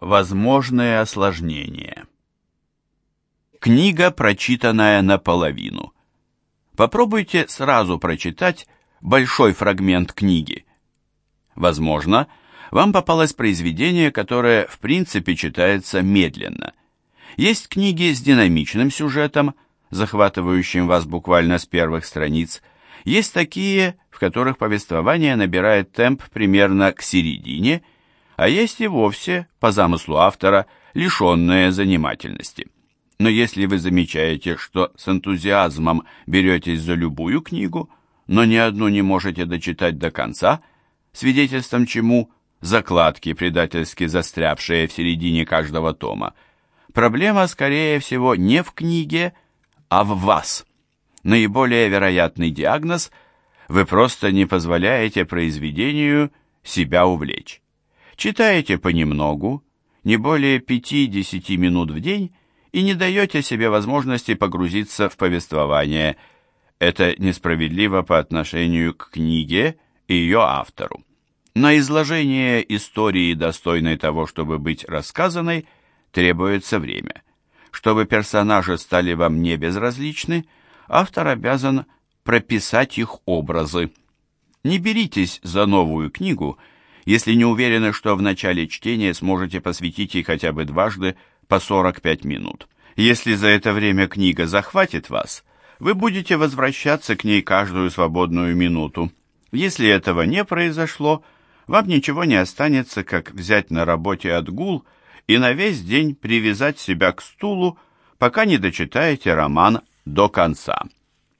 Возможные осложнения. Книга, прочитанная наполовину. Попробуйте сразу прочитать большой фрагмент книги. Возможно, вам попалось произведение, которое в принципе читается медленно. Есть книги с динамичным сюжетом, захватывающим вас буквально с первых страниц. Есть такие, в которых повествование набирает темп примерно к середине – а есть и вовсе, по замыслу автора, лишенные занимательности. Но если вы замечаете, что с энтузиазмом беретесь за любую книгу, но ни одну не можете дочитать до конца, свидетельством чему закладки, предательски застрявшие в середине каждого тома, проблема, скорее всего, не в книге, а в вас. Наиболее вероятный диагноз – вы просто не позволяете произведению себя увлечь. Читаете понемногу, не более 5-10 минут в день, и не даете себе возможности погрузиться в повествование. Это несправедливо по отношению к книге и ее автору. На изложение истории, достойной того, чтобы быть рассказанной, требуется время. Чтобы персонажи стали вам не безразличны, автор обязан прописать их образы. Не беритесь за новую книгу – если не уверены, что в начале чтения сможете посвятить ей хотя бы дважды по 45 минут. Если за это время книга захватит вас, вы будете возвращаться к ней каждую свободную минуту. Если этого не произошло, вам ничего не останется, как взять на работе отгул и на весь день привязать себя к стулу, пока не дочитаете роман до конца.